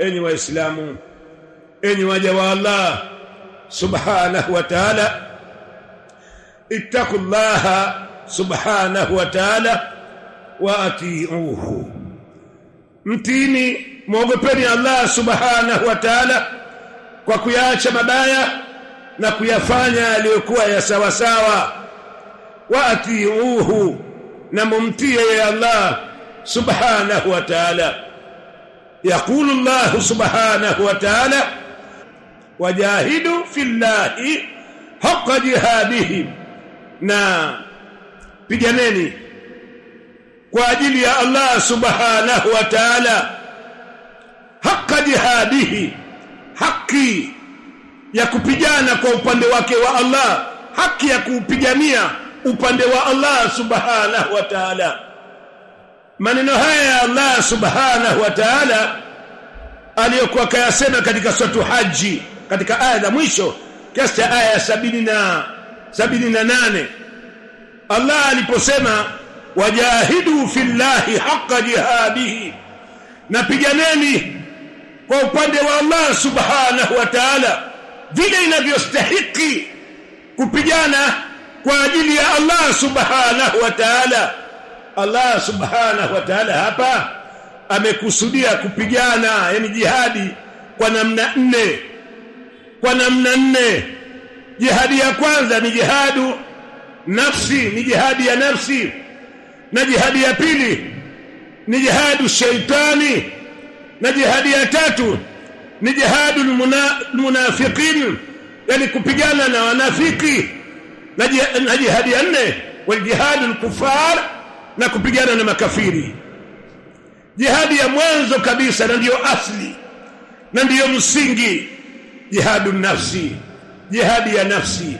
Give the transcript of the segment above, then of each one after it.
enyi waislamu enyi waja wa Allah subhanahu wa ta'ala ittaqullaha subhanahu wa ta'ala wa atiuhu. Mtini mwogopeni Allah subhanahu wa ta'ala kwa kuyaacha mabaya na kuyafanya yaliyokuwa ya sawa sawa wa atiuhu na mumtie ya Allah subhanahu wa ta'ala. يقول الله سبحانه وتعالى ta'ala في الله حق jihadihi. Na piganeni kwa ajili ya Allah subhanahu حق ta'ala حقي jihadihi haki ya kupigana kwa upande wake wa Allah haki ya kuupigania upande wa Allah subhanahu wa ta'ala maneno haya ya Allah subhanahu wa ta'ala aliyokuwa kayasema katika swatu haji katika aya za mwisho kiasi cha aya ya sabini na sabini na nane. Allah aliposema wajahidu fillahi haqqa jihadihi napiganeni kwa upande wa Allah subhanahu wa ta'ala vile inavyostahiki kupigana kwa ajili ya Allah subhanahu wa ta'ala Allah subhanahu wa ta'ala hapa amekusudia kupigana yani jihadi kwa namna nne. Kwa namna nne. Jihadi ya kwanza ni jihadu nafsi ni jihadi ya nafsi. Na jihadi ya pili ni jihadu shaitani. Na jihadi ya tatu ni jihadu munafiqin yani kupigana na wanafiki. Na jihadi ya nne wal jihadu kufar na kupigana na makafiri. Jihadi ya mwanzo kabisa na ndiyo asli na ndiyo msingi. Jihadu nafsi jihadi ya nafsi.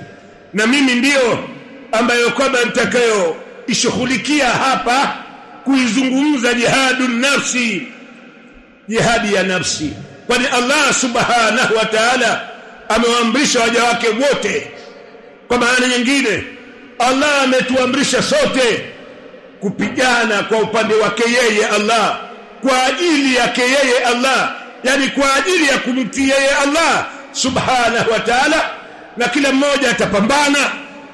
Na mimi ndiyo ambayo kwamba nitakayo ishughulikia hapa kuizungumza jihadu nafsi jihadi ya nafsi. Kwani Allah subhanahu wa ta'ala amewaamrisha waja wake wote. Kwa maana nyingine Allah ametuamrisha sote kupigana kwa upande wake yeye Allah kwa ajili yake yeye Allah yani kwa ajili ya kumtii yeye Allah subhanahu wa ta'ala na kila mmoja atapambana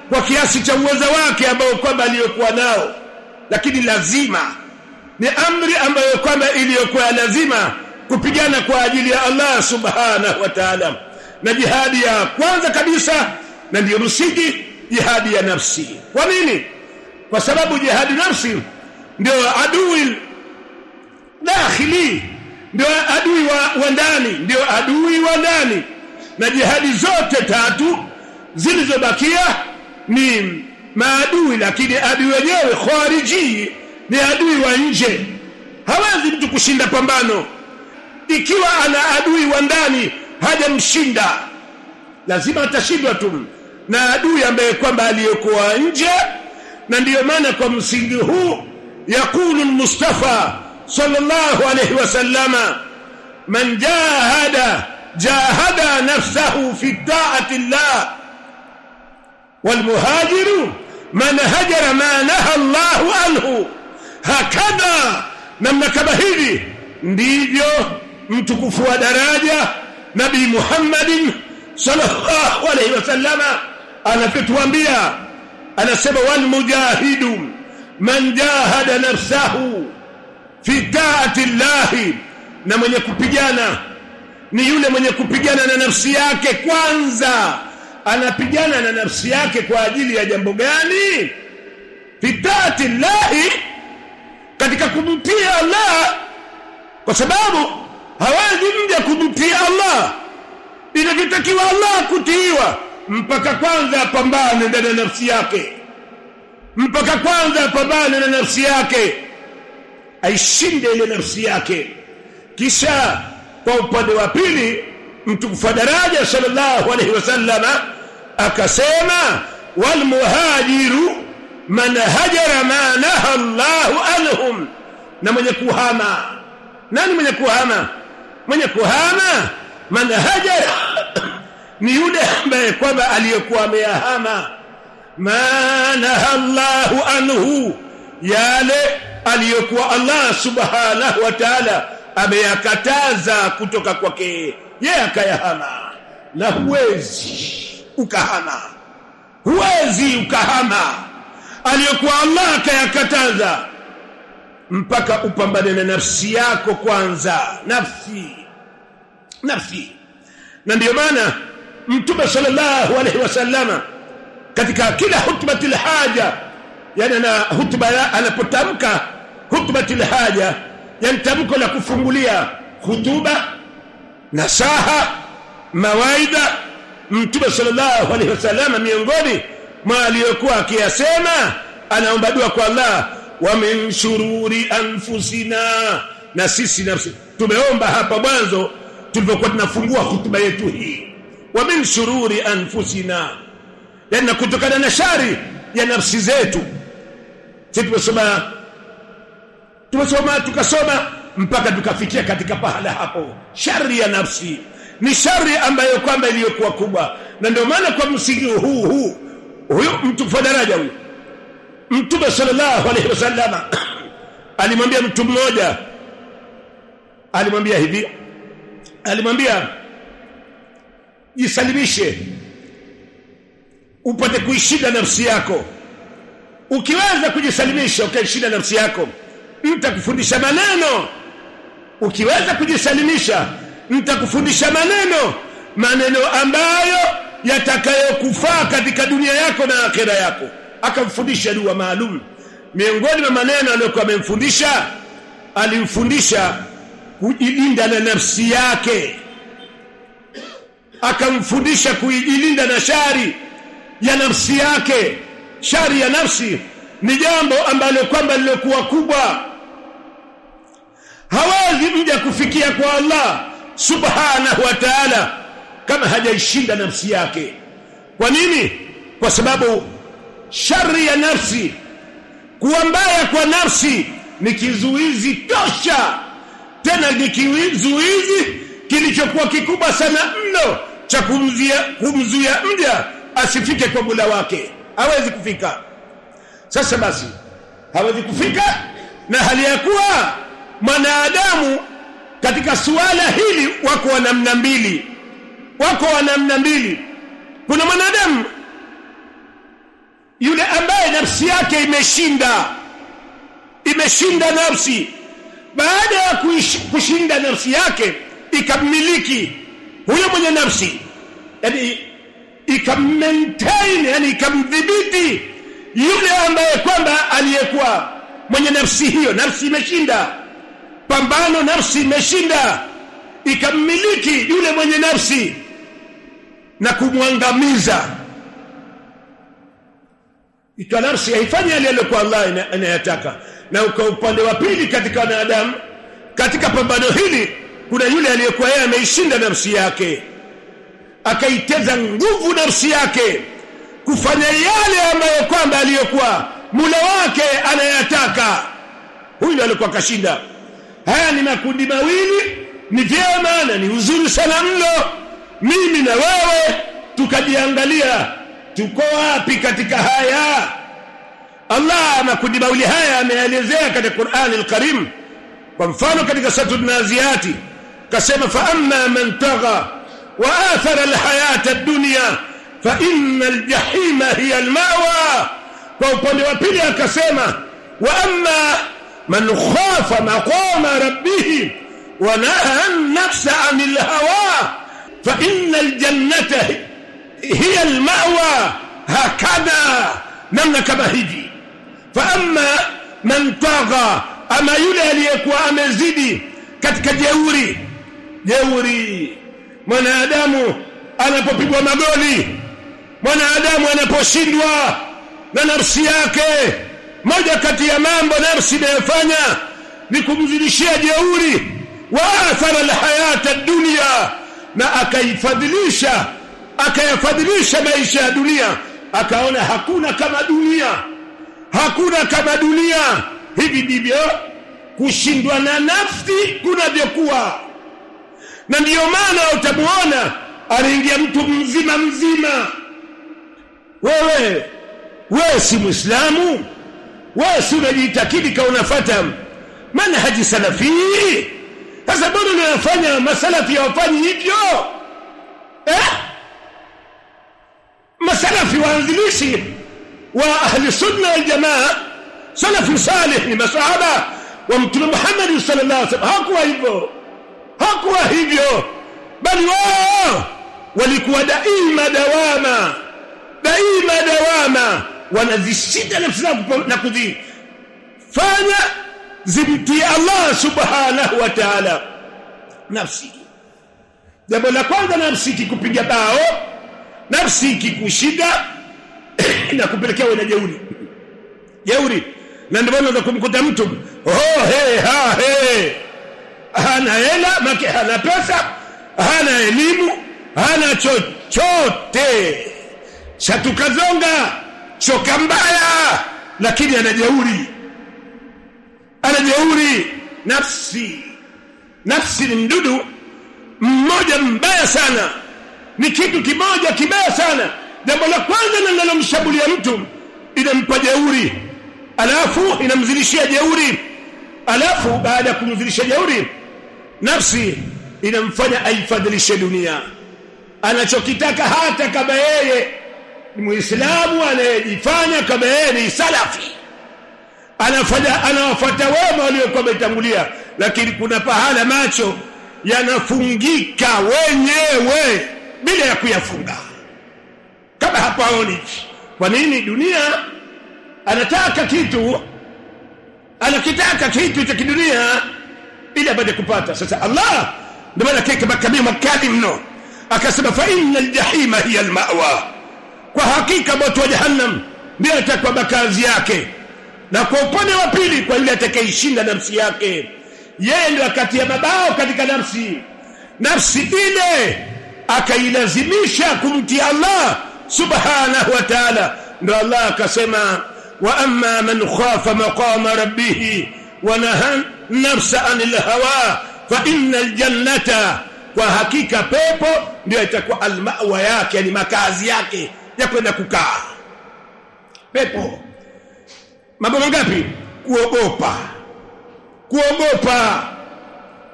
kwa kiasi cha uwezo wake ambao kwamba aliyokuwa nao. Lakini lazima ni amri ambayo kwamba iliyokuwa lazima kupigana kwa ajili ya Allah subhanahu wa ta'ala. Na jihadi ya kwanza kabisa na ndiyo msingi jihadi ya nafsi. Kwa nini kwa sababu jihadi nafsi ndio adui dakhili ndio adui wa, wa ndani ndio adui wa ndani. Na jihadi zote tatu zilizobakia ni maadui lakini adui wenyewe khariji ni adui wa nje. Hawezi mtu kushinda pambano. Ikiwa ana adui wa ndani hajamshinda. Lazima atashindwa tu. Na adui ambaye kwamba aliyokuwa nje na ndiyo maana kwa msingi huu yakulu Mustafa sallallahu alayhi wasallama man jahada jahada nafsahu fi ta'ati llah والمهاجر من هجر ما نهى الله عنه hakadha namna kama hivi ndivyo mtukufu wa daraja nabii Muhammadin sallallahu alaihi wasallama anavyotuambia anasema wal mujahidu man jahada nafsahu fi taati llahi na mwenye kupigana ni yule mwenye kupigana na nafsi yake kwanza. Anapigana na nafsi yake kwa ajili ya jambo gani? Fi taati llahi katika kumtii Allah kwa sababu hawezi mja kumtii Allah. Inavyotakiwa Allah kutiiwa mpaka kwanza apambane ndani ya nafsi yake. Mpaka kwanza apambane na nafsi yake. Aishinde ile nafsi yake. Kisha kwa upande wa pili mtukufu daraja sallallahu alaihi wasallama akasema wal muhajiru man hajara ma naha Allahu anhum. Na mwenye kuhama. Nani mwenye kuhama? Mwenye kuhama? Man hajara ni yule ambaye kwamba aliyekuwa ameyahama ma naha Allahu anhu yale aliyokuwa Allah subhanahu wa ta'ala ameyakataza kutoka kwake. Yeye akayahama. Na huwezi ukahama. Huwezi ukahama. Aliyokuwa Allah akayakataza. Mpaka upambane na nafsi yako kwanza. Nafsi. Nafsi. Na ndio maana mtume sallallahu alaihi wasallama katika kila hutbatil haja yani na hutuba anapotamka hutbatil haja yani tamko la kufungulia hutuba nasaha mawaida mtume sallallahu alaihi wasallam miongoni mwa aliyokuwa akiyasema anaomba dua kwa Allah wa min shururi anfusina na sisi nafsi. Tumeomba hapa mwanzo tulipokuwa tunafungua hutuba yetu hii wa min shururi anfusina yani kutokana na shari ya nafsi zetu. Sisi tumesoma tumesoma tukasoma mpaka tukafikia katika pahala hapo. Shari ya nafsi ni shari ambayo kwamba iliyokuwa kubwa na ndio maana kwa msingi huu huu huyo mtu kwa daraja huyo mtume sallallahu alaihi wasallam alimwambia mtu mmoja alimwambia hivi alimwambia jisalimishe. Upate kuishinda nafsi yako. Ukiweza kujisalimisha ukaishinda nafsi yako. Nitakufundisha maneno. Ukiweza kujisalimisha nitakufundisha maneno. Maneno ambayo yatakayokufaa katika dunia yako na akhera yako. Akamfundisha dua maalum. Miongoni mwa maneno aliyokuwa amemfundisha alimfundisha kujilinda na nafsi yake akamfundisha kuijilinda na shari ya nafsi yake. Shari ya nafsi ni jambo ambalo kwamba lilokuwa kubwa. Hawezi mja kufikia kwa Allah subhanahu wa ta'ala kama hajaishinda nafsi yake. Kwa nini? Kwa sababu shari ya nafsi kuwa mbaya kwa nafsi ni kizuizi tosha. Tena ni kizuizi kilichokuwa kikubwa sana mno cha kumzuia mja asifike kwa mula wake. Hawezi kufika. Sasa basi hawezi kufika na hali ya kuwa mwanadamu katika suala hili wako wa namna mbili. Wako wa namna mbili. Kuna mwanadamu yule ambaye nafsi yake imeshinda. Imeshinda nafsi. Baada ya kushinda nafsi yake ikamiliki huyo mwenye nafsi. Yani ikammaintain yani ikamdhibiti yule ambaye kwamba aliyekuwa mwenye nafsi hiyo. Nafsi imeshinda. Pambano nafsi imeshinda. Ikammiliki yule mwenye nafsi na kumwangamiza. Ikawa nafsi haifanyi yale aliyokuwa Allah anayataka. Na kwa upande wa pili katika wanadamu katika pambano hili kuna yule aliyekuwa yeye ameishinda nafsi yake akaiteza nguvu nafsi yake kufanya yale ambayo kwamba aliyokuwa mula wake anayataka. Huyu alikuwa kashinda haya ni makundi mawili ni vyema na ni uzuri sana mlo mimi na wewe tukajiangalia tuko wapi katika haya? Allah makundi mawili haya ameelezea katika Qur'an al-Karim kwa mfano katika suratul Naziyati كسم فأما من تغى وآثر الحياة الدنيا فإن الجحيم هي المأوى. فأقول وبيلي كسم وأما من خاف مقام ربه ونهى النفس عن الهوى فإن الجنة هي المأوى. هكذا من كبهدي فأما من تغى أما يلي ليكوا أمزدي كتك جوري. Jeuri. Mwanadamu anapopigwa magoli mwanadamu anaposhindwa na nafsi yake. Moja kati ya mambo nafsi inayofanya ni kumzidishia jeuri wa athara alhayata dunia na akaifadhilisha akayafadhilisha maisha ya dunia. Akaona hakuna kama dunia hakuna kama dunia. Hivi ndivyo kushindwa na nafsi kunavyokuwa na ndiyo maana utamuona anaingia mtu mzima mzima. Wewe wewe si muislamu? Wewe si unajitakidi ka unafata manhaji salafi? Sasa mbona unafanya masalafi hawafanyi hivyo? Eh? Masalafi waanzilishi wa ahli sunna wal jamaa salafu salih ni masahaba wa mtume Muhammad sallallahu alaihi wasallam. Hakuwa hivyo hakuwa hivyo bali wao walikuwa daima dawama daima dawama wanazishida nafsi zao na kuzifanya zimtii Allah subhanahu wa ta'ala. Nafsi jambo la kwanza nafsi ikikupiga bao nafsi ikikushida na kupelekea wewe na jeuri. Jeuri. Na ndio maana kumkuta mtu oh he ha he hana hela make hana pesa hana elimu hana chochote. Shatukazonga choka mbaya lakini ana jeuri. Ana jeuri. Nafsi. Nafsi ni mdudu mmoja mbaya sana. Ni kitu kimoja kibaya sana. Jambo la kwanza linalomshambulia mtu inampa jeuri. Alafu inamzilishia jeuri. Alafu baada ya kumzilishia jeuri nafsi inamfanya aifadhilishe dunia. Anachokitaka hata kama yeye ni muislamu anayejifanya kama yeye ni salafi. Anafanya anawafuata wema waliokuwa wametangulia lakini kuna pahala macho yanafungika wenyewe bila ya kuyafunga. Kama hapaoni kwa nini dunia anataka kitu? Anakitaka kitu cha kidunia ili apate kupata. Sasa Allah ndio maana kike makamio makali mno. Akasema fa innal jahima hiya almawa. Kwa hakika moto wa jahannam ndio atakuwa makazi yake. Na kwa upande wa pili kwa yule atakayeshinda nafsi yake yeye ndio akatia mabao katika nafsi. Nafsi ile akailazimisha kumtia Allah subhanahu wa ta'ala. Ndio Allah akasema wa amma man khafa maqama rabbih wa naha nafsa anil hawa fa innal jannata kwa hakika pepo ndio itakuwa almawa yake yani makazi yake ya kwenda kukaa. Pepo. Mambo mangapi? Kuogopa. Kuogopa.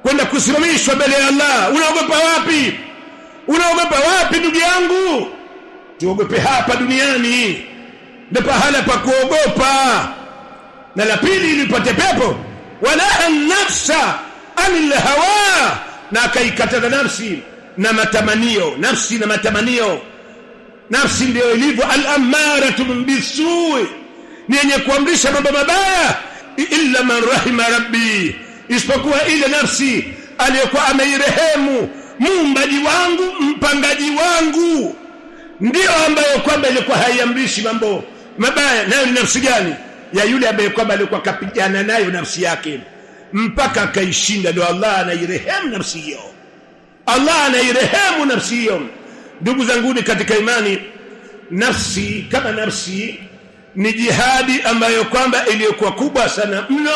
Kwenda kusimamishwa mbele ya Allah. Unaogopa wapi? Unaogopa wapi ndugu yangu? Tuogope hapa duniani. Ndio pahala pa kuogopa na la pili ilipate pepo. Wala nafsa anil hawa. Na akaikataza nafsi na matamanio. Nafsi na matamanio. Nafsi ndio ilivyo. Al-amaratu bisui. Ni yenye kuamrisha mambo mabaya. Illa man rahima rabbi. Isipokuwa ile nafsi aliyokuwa ameirehemu muumbaji wangu mpangaji wangu. Ndio ambayo kwamba ilikuwa haiamrishi mambo mabaya. Nayo ni nafsi gani ya yule ambaye kwamba alikuwa kapigana nayo nafsi yake mpaka akaishinda. Ndio Allah anairehemu nafsi hiyo. Allah anairehemu nafsi hiyo. Ndugu zanguni katika imani nafsi kama nafsi ni jihadi ambayo kwamba iliyokuwa kubwa sana mno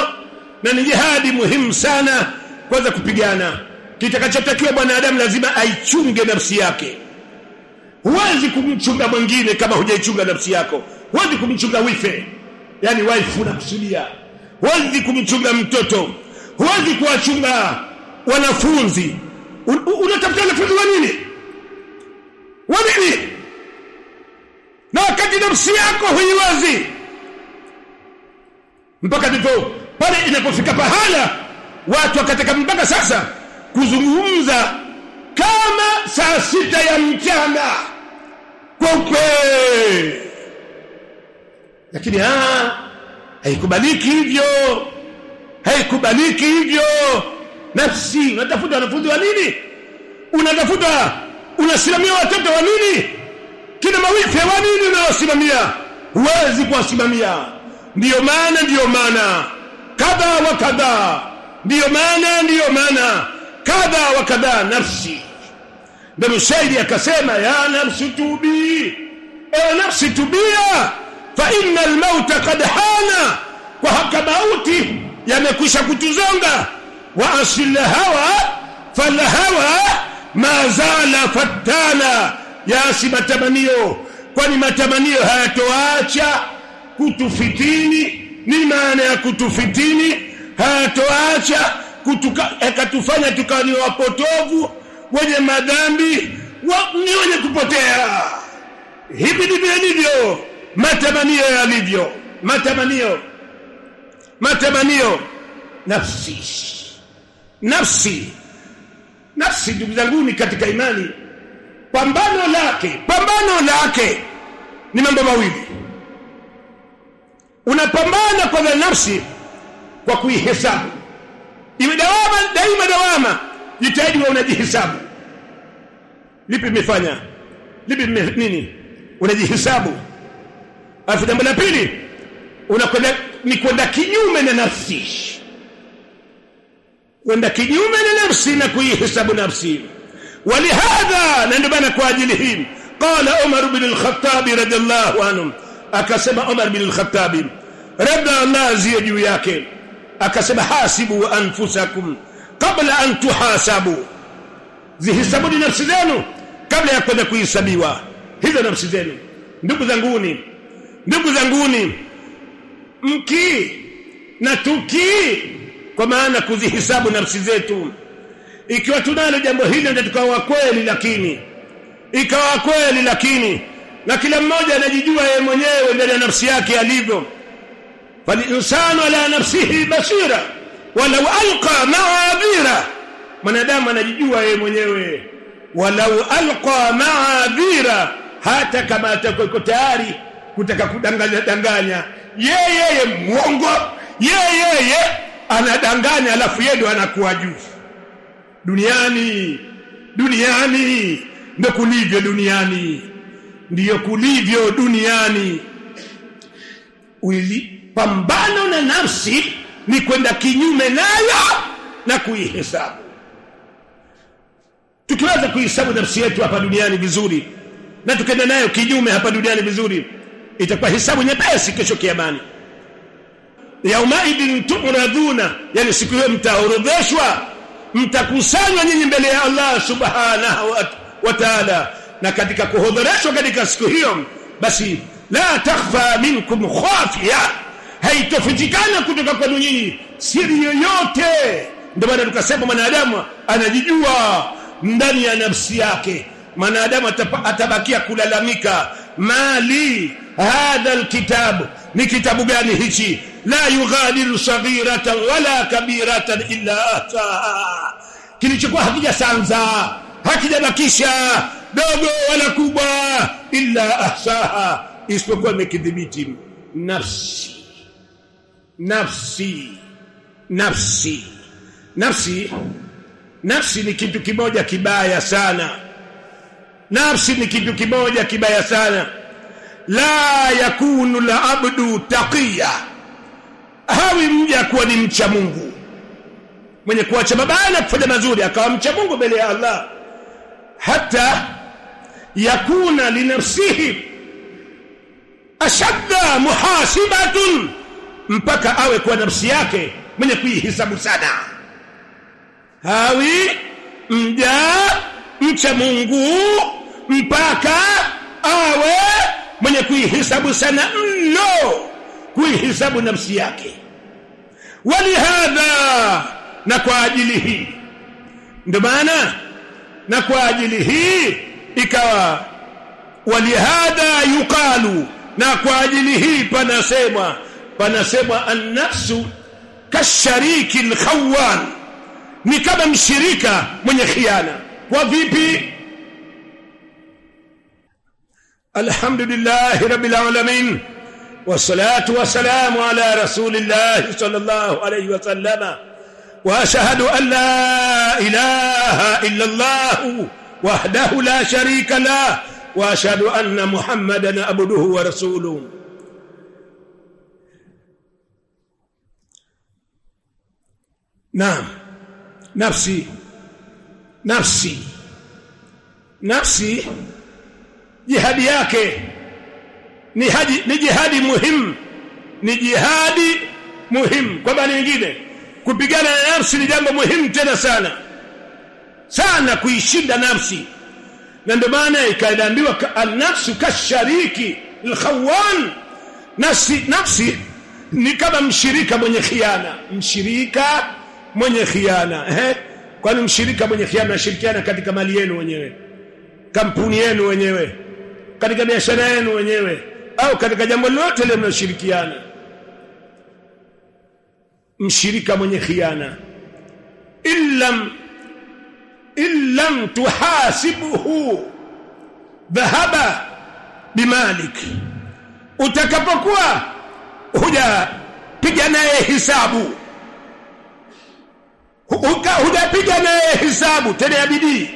na ni jihadi muhimu sana kwanza kupigana. Kitakachotakiwa mwanadamu lazima aichunge nafsi yake. Huwezi kumchunga mwingine kama hujaichunga nafsi yako. Huwezi kumchunga wife yani wife unakusudia huwezi kumchunga mtoto. Huwezi kuwachunga wanafunzi. Unatafuta wanafunzi wa nini? Wa nini? Na wakati nafsi yako huiwezi mpaka ndipo pale inapofika pahala watu wakataka mpaka sasa kuzungumza kama saa sita ya mchana. Kweupe lakini ah haikubaliki hivyo. Haikubaliki hivyo. Nafsi unatafuta wanafunzi wa nini? Unatafuta unasimamia watoto wa nini? Kina mawife wa nini unawasimamia? Huwezi kuwasimamia. Ndiyo maana ndiyo maana. Kadha wa kadha. Ndiyo maana ndiyo maana. Kadha wa kadha nafsi. Ndio mshairi akasema ya nafsi tubi. Ewe nafsi tubia fa inna almauta qad hana. Kwa haka mauti yamekwisha kutuzonga. Wa asil hawa fal hawa ma zala fattana. Yasi matamanio. Kwani matamanio hayatoacha kutufitini? Ni maana ya kutufitini? Hayatoacha yakatufanya tukawa ni wapotovu wenye madhambi wa, ni wenye kupotea. Hivi ndivyo matamanio yalivyo. Matamanio. Matamanio. Nafsi. Nafsi. Nafsi ndugu zanguni katika imani. Pambano lake pambano lake. Ni mambo mawili. Unapambana kwa nafsi kwa kuihesabu. Iwe dawama daima dawama. Jitahidi wa unajihesabu. Lipi mmefanya? Lipi nini? Unajihesabu alafu jambo la pili unakwenda ni kwenda kinyume na nafsi. Kwenda kinyume na nafsi na kuihesabu nafsi. Walihadha na ndio maana kwa ajili hii qala umar bin al-khattab radhiallahu anhu akasema umar bin al-khattab radha Allah ziyo juu yake. Akasema hasibu anfusakum kabla an tuhasabu. Zihisabuni nafsi zenu kabla ya kwenda kuhesabiwa. Hizo nafsi zenu. Ndugu zanguni ndugu zanguni mki na tuki kwa maana kuzihisabu nafsi zetu. Ikiwa tunalo jambo hili ndio tukawa kweli lakini ikawa kweli lakini na kila mmoja anajijua yeye mwenyewe ndani ya nafsi yake alivyo. Falinsanu ala nafsihi basira walau alqa ma'adhira. Mwanadamu anajijua yeye mwenyewe walau alqa ma'adhira hata kama atakuwa tayari kutaka kudanganya danganya. Yeye yeye mwongo. Yeye yeye anadanganya alafu yeye ndo anakuwa juu duniani duniani ndio kulivyo duniani. Ndiyo kulivyo duniani. Uili, pambano na nafsi ni kwenda kinyume nayo na kuihesabu. Tukiweza kuihesabu nafsi yetu hapa duniani vizuri na tukenda nayo kinyume hapa duniani vizuri itakuwa hisabu nyepesi kesho kiamani. Yaumaidin turadhuna yani siku hiyo mtaorodheshwa mtakusanywa nyinyi mbele ya Allah subhanahu wa ta'ala. Na katika kuhudhurishwa katika siku hiyo basi la takhfa minkum khafiya haitofitikana kutoka kwenu nyinyi siri yoyote. Ndio maana tukasema mwanadamu anajijua ndani ya nafsi yake. Mwanadamu atabakia kulalamika mali hadha alkitab ni kitabu gani hichi? La yughadiru saghiratan wala kabiratan illa ahsaha kilichokuwa hakijasanza hakijabakisha dogo wala kubwa illa ahsaha isipokuwa imekidhibiti nafsi. Nafsi nafsi nafsi nafsi ni kitu kimoja kibaya sana. Nafsi ni kitu kimoja kibaya sana la yakunu la abdu taqiya. Hawi mja kuwa ni mcha Mungu. Mwenye kuacha mabaya na kufanya mazuri akawa mcha Mungu mbele ya Allah. Hata yakuna linafsihi ashadda muhasibatun mpaka awe kwa nafsi yake mwenye kuihisabu sana. Hawi mja mcha Mungu mpaka awe mwenye kuihisabu sana mno kuihisabu nafsi yake. Walihadha na kwa ajili hii. Ndio maana na kwa ajili hii ikawa walihadha yuqalu na kwa ajili hii panasemwa panasemwa an-nafsu kashariki al-khawan ni kama mshirika mwenye khiana. Kwa vipi alhamdulillah rabbil alamin والصلاة والسلام على رسول الله صلى الله عليه وسلم. وأشهد أن لا إله إلا الله وحده لا شريك له. وأشهد أن محمدا عبده ورسوله. نعم. نفسي. نفسي. نفسي. Jihadi yake ni haji ni jihadi muhimu. Ni jihadi muhimu. Kwa maana nyingine kupigana na nafsi ni jambo muhimu tena sana. Sana kuishinda nafsi. Na ndio maana ikaambiwa an-nafsu kashariki al-khawan. Nafsi nafsi ni kama mshirika mwenye khiana. Mshirika mwenye khiana eh kwani mshirika mwenye khiana anashirikiana katika mali yenu wenyewe? Kampuni yenu wenyewe katika biashara yenu wenyewe au katika jambo lolote lile mnashirikiana mshirika mwenye khiana. Illam illam tuhasibuhu dhahaba bimalik. Utakapokuwa huja piga naye hisabu hujapiga naye hisabu tena ya bidii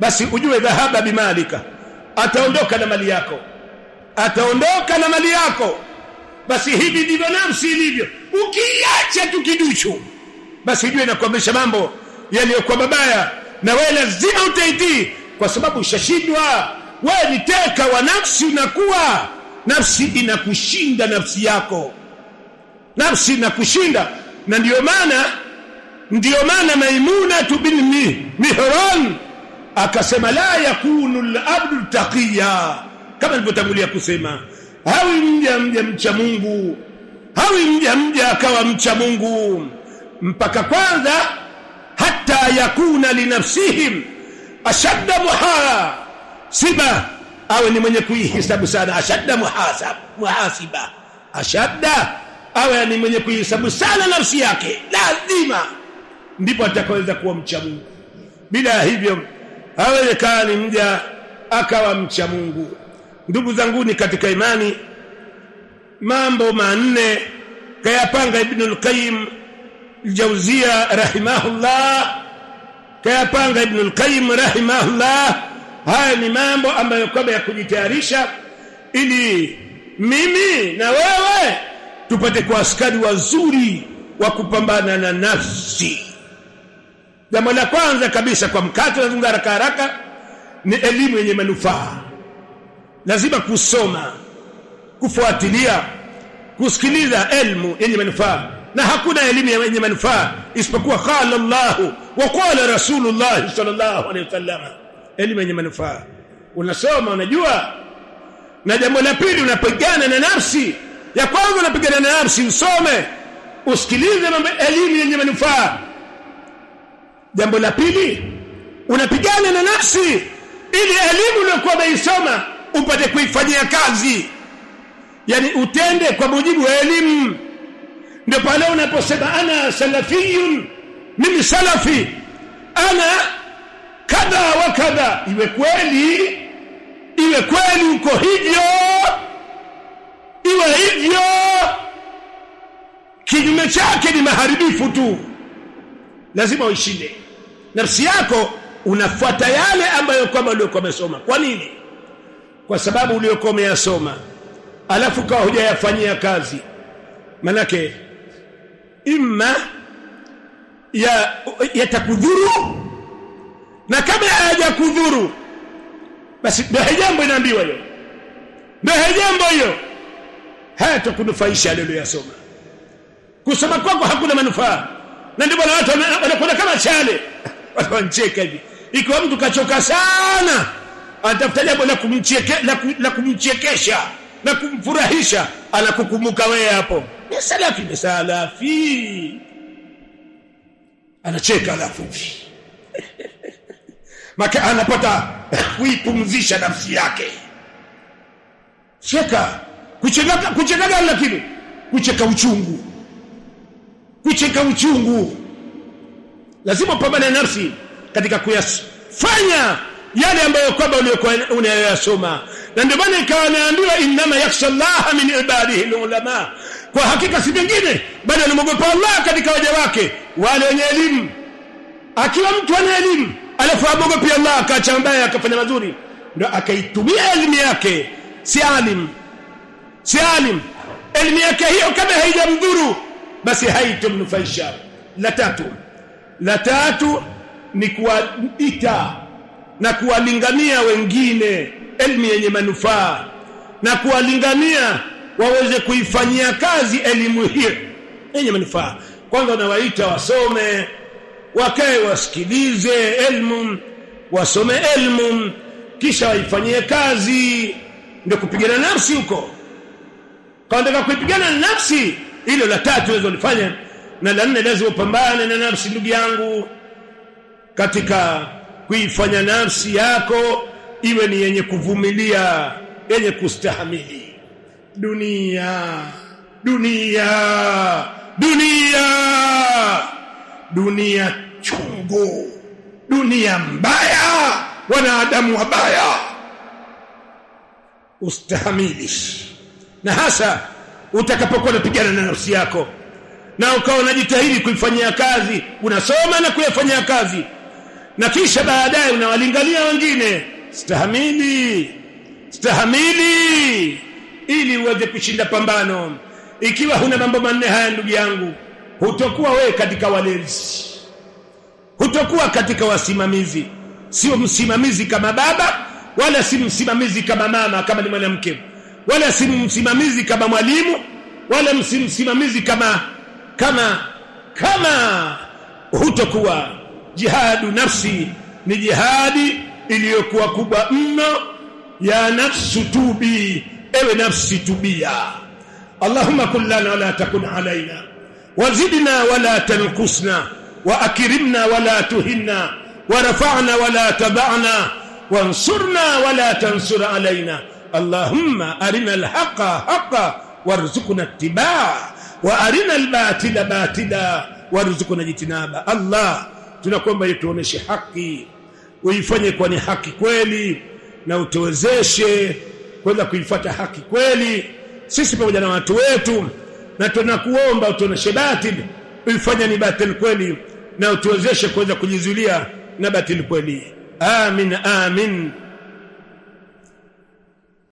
basi ujue dhahaba bimalika ataondoka na mali yako. Ataondoka na mali yako. Basi hivi ndivyo nafsi ilivyo. Ukiacha tu kiduchu basi jue inakuamrisha mambo yaliyokuwa mabaya na wewe lazima utaitii kwa sababu ushashindwa. Wewe ni teka wa nafsi unakuwa. Nafsi inakushinda nafsi yako. Nafsi inakushinda. Na ndiyo maana ndiyo maana maimuna bin mihran akasema la yakunu al-abdu taqiya kama nilivyotangulia kusema hawi mja mja mcha Mungu hawi mja mja akawa mcha Mungu mpaka kwanza hata yakuna linafsihim ashadda muhasiba awe ni mwenye kuihisabu sana ashadda muhasab muhasiba. Ashadda awe ni mwenye kuihisabu sana nafsi yake. Lazima ndipo atakaweza kuwa mcha Mungu. Bila hivyo hawezekani mja akawa mcha Mungu. Ndugu zangu ni katika imani mambo manne kayapanga ibn al-qayyim al-jawziya rahimahullah. Kayapanga ibn al-qayyim rahimahullah. Haya ni mambo ambayo kwamba ya kujitayarisha ili mimi na wewe tupate kuwa askari wazuri wa kupambana na nafsi jambo la kwanza kabisa kwa mkate nazungumza haraka haraka ni elimu yenye manufaa. Lazima kusoma kufuatilia kusikiliza elimu yenye manufaa. Na hakuna elimu yenye manufaa isipokuwa qala Allah wa qala Rasulullah sallallahu alaihi wasallam. Elimu yenye manufaa. Unasoma unajua. Na jambo la pili unapigana na nafsi. Ya kwanza unapigana na nafsi usome usikilize mambo elimu yenye manufaa jambo la pili unapigana na nafsi ili elimu uliyokuwa umeisoma upate kuifanyia kazi. Yani utende kwa mujibu wa elimu. Ndio pale unaposema ana salafiyun mimi salafi. Ana kadha wa kadha. Iwe kweli iwe kweli uko hivyo iwe hivyo. Kinyume chake ni maharibifu tu. Lazima uishinde nafsi yako unafuata yale ambayo kwamba uliokuwa umesoma. Kwa nini? Kwa sababu uliokuwa umeyasoma. Alafu kawa hujayafanyia kazi. Manake imma ya yatakudhuru na kama hayajakudhuru basi ndio jambo inaambiwa hiyo. Ndio jambo hiyo. Hayatakunufaisha aliyoyasoma kusoma kwako hakuna manufaa. Na ndio watu wanakuwa kama chale watu wancheka hivi. Ikiwa mtu kachoka sana. Anatafuta jambo la kumcheke la kumchekesha na kumfurahisha. Anakukumbuka wewe hapo. Ni salafi ni salafi. Anacheka alafu. Maka anapata kuipumzisha nafsi yake. Cheka. Kucheka kucheka gani lakini? Kucheka uchungu. Kucheka uchungu lazima upambane nafsi katika kuyafanya yale ambayo kwamba unayoyasoma. Na ndio maana ikawa naambiwa inama yakhsha Allah min ibadihi ulama kwa hakika si vingine bali anamwogopa Allah katika waja wake wale wenye elimu. Akiwa mtu ana elimu alafu amwogopi Allah akaacha mbaya akafanya mazuri. Ndio akaitumia elimu yake. Si alim. Si alim. Elimu yake hiyo kama haijamdhuru basi haitomnufaisha. La tatu la tatu ni kuwaita na kuwalingania wengine elimu yenye manufaa na kuwalingania waweze kuifanyia kazi elimu hiyo yenye manufaa. Kwanza nawaita wasome wakae wasikilize elimu wasome elimu kisha waifanyie kazi. Ndio kupigana nafsi huko. Kaandika kuipigana nafsi hilo la tatu wezo ulifanya na la nne lazima upambane na nafsi ndugu yangu katika kuifanya nafsi yako iwe ni yenye kuvumilia yenye kustahamili dunia dunia dunia dunia chungu dunia mbaya wanadamu wabaya ustahamili na hasa utakapokuwa unapigana na nafsi yako na ukawa unajitahidi kuifanyia kazi unasoma na kuyafanyia kazi na kisha baadaye unawalingania wengine stahamili stahamili ili uweze kushinda pambano. Ikiwa huna mambo manne haya ndugu yangu hutokuwa we katika walezi hutokuwa katika wasimamizi. Sio msimamizi kama baba wala si msimamizi kama mama kama ni mwanamke wala si msimamizi kama mwalimu wala si msimamizi kama kama kama hutokuwa jihadu nafsi ni jihadi iliyokuwa kubwa mno ya nafsu tubi ewe nafsi tubia allahumma kun lana wala takun alaina wazidna wala tanqusna واكرمنا ولا تهنا ورفعنا ولا تبعنا وانصرنا ولا تنصر علينا اللهم ارنا الحق حقا وارزقنا اتباعه wa arina albatila batila warzuqna jitinaba Allah tunakuomba yetuoneshe haki uifanye kwa ni haki kweli na utuwezeshe kwenda kuifata haki kweli. Sisi pamoja na watu wetu na tunakuomba utuoneshe batil uifanye ni batil kweli na utuwezeshe kuweza kujizulia na batil kweli. Amin amin.